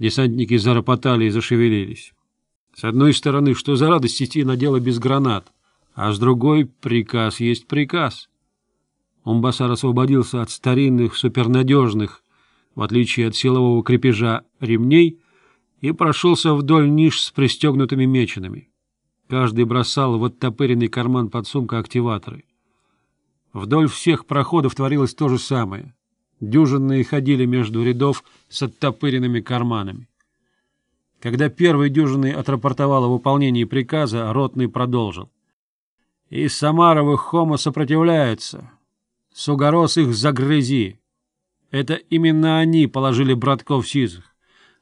Десантники заропотали и зашевелились. С одной стороны, что за радость идти на дело без гранат, а с другой — приказ есть приказ. Умбасар освободился от старинных, супернадежных, в отличие от силового крепежа, ремней и прошелся вдоль ниш с пристегнутыми меченами. Каждый бросал в оттопыренный карман подсумка активаторы. Вдоль всех проходов творилось то же самое — Дюжинные ходили между рядов с оттопыренными карманами. Когда первый дюжинный отрапортовал о выполнении приказа, ротный продолжил. «Из Самаровых хома сопротивляются. Сугорос их загрызи. Это именно они положили братков сизых.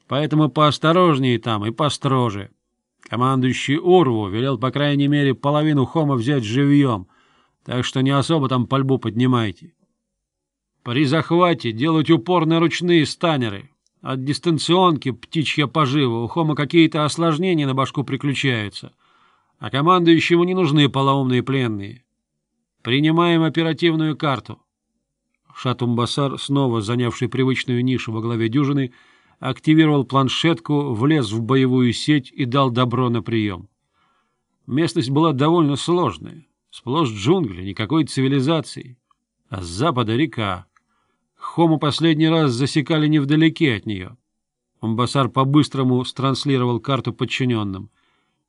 Поэтому поосторожнее там и построже. Командующий Урву велел, по крайней мере, половину хома взять живьем, так что не особо там пальбу поднимайте. При захвате делать упорные ручные станеры. От дистанционки птичья пожива, у Хома какие-то осложнения на башку приключаются. А командующему не нужны полоумные пленные. Принимаем оперативную карту. Шатумбасар, снова занявший привычную нишу во главе дюжины, активировал планшетку, влез в боевую сеть и дал добро на прием. Местность была довольно сложная. Сплошь джунгли, никакой цивилизации а с запада река. Хому последний раз засекали невдалеке от нее. Умбасар по-быстрому странслировал карту подчиненным.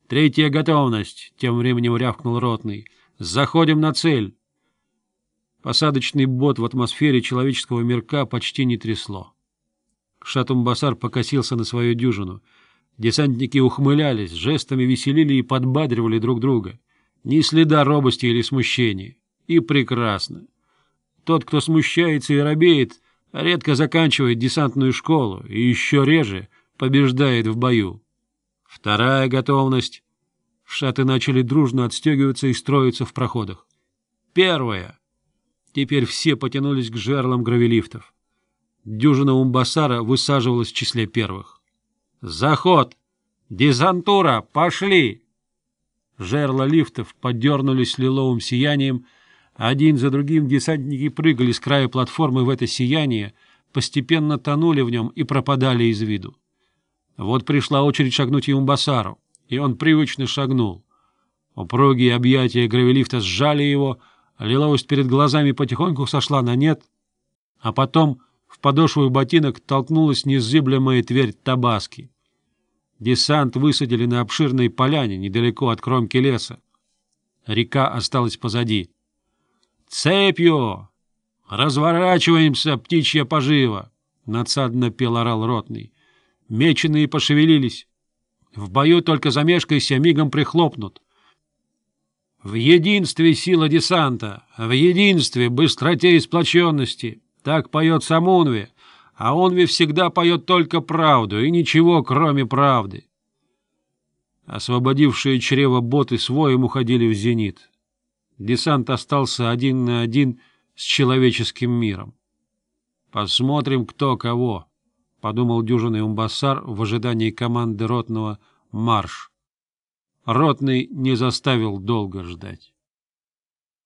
«Третья готовность!» — тем временем рявкнул ротный. «Заходим на цель!» Посадочный бот в атмосфере человеческого мирка почти не трясло. Шатумбасар покосился на свою дюжину. Десантники ухмылялись, жестами веселили и подбадривали друг друга. Ни следа робости или смущения. И прекрасно. Тот, кто смущается и робеет, редко заканчивает десантную школу и еще реже побеждает в бою. Вторая готовность. Шаты начали дружно отстегиваться и строиться в проходах. Первая. Теперь все потянулись к жерлам гравелифтов. Дюжина Умбасара высаживалась в числе первых. «Заход! Дизантура! Пошли!» Жерла лифтов подернулись лиловым сиянием — один за другим десантники прыгали с края платформы в это сияние, постепенно тонули в нем и пропадали из виду. Вот пришла очередь шагнуть ему Басару, и он привычно шагнул. Упругие объятия гравелифта сжали его, лиловость перед глазами потихоньку сошла на нет, а потом в подошву ботинок толкнулась незыблемая твердь Табаски. Десант высадили на обширной поляне недалеко от кромки леса. Река осталась позади. «Цепью! Разворачиваемся, птичья пожива!» — надсадно пел орал ротный. Меченые пошевелились. В бою только замешкайся, мигом прихлопнут. В единстве сила десанта, в единстве быстроте и сплоченности. Так поет сам Унви, а Унви всегда поет только правду и ничего, кроме правды. Освободившие чрево боты своим уходили в зенит. Десант остался один на один с человеческим миром. «Посмотрим, кто кого», — подумал дюжинный умбассар в ожидании команды ротного «Марш». Ротный не заставил долго ждать.